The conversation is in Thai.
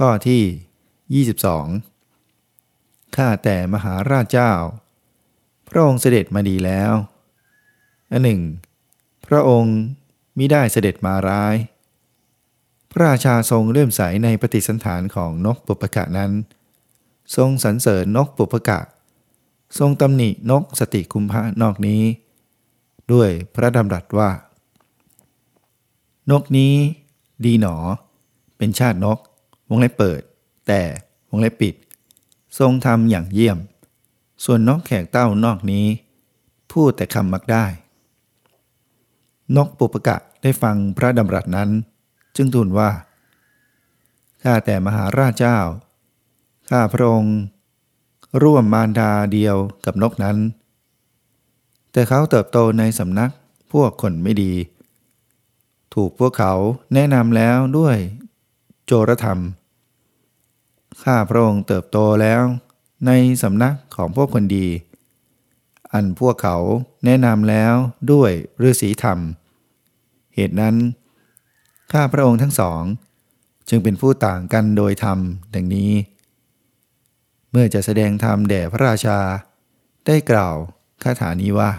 ข้อที่ 22 ข้าแต่มหาราชเจ้า พระองค์เสด็จมาดีแล้ว อันหนึ่ง พระองค์มิได้เสด็จมาร้าย พระราชาทรงเลื่อมใสในปฏิสันฐานของนกปุปกะนั้น ทรงสรรเสริญนกปุปกะ ทรงตำหนินกสติคุมพะนอกนี้ ด้วยพระดำรัสว่า นกนี้ดีหนอ เป็นชาตินก วงเล็บเปิด แต่วงเล็บปิด ทรงทำอย่างเยี่ยม ส่วนนกแขกเต้านอกนี้ พูดแต่คำมักได้ นกปุปกะได้ฟังพระดำรัสนั้น จึงทูลว่า ข้าแต่มหาราชเจ้า ข้าพระองค์ ร่วมมารดาเดียวกับนกนั้น แต่เขาเติบโตในสำนักพวกคนไม่ดี ถูกพวกเขาแนะนำแล้วด้วย โจรธรรม ข้าพระองค์เติบโตแล้ว ในสำนักของพวกคนดี อันพวกเขาแนะนำแล้วด้วยฤาษีธรรม เหตุนั้น ข้าพระองค์ทั้งสอง จึงเป็นผู้ต่างกันโดยธรรมดังนี้ เมื่อจะแสดงธรรมแด่พระราชา ได้กล่าวคาถานี้ว่า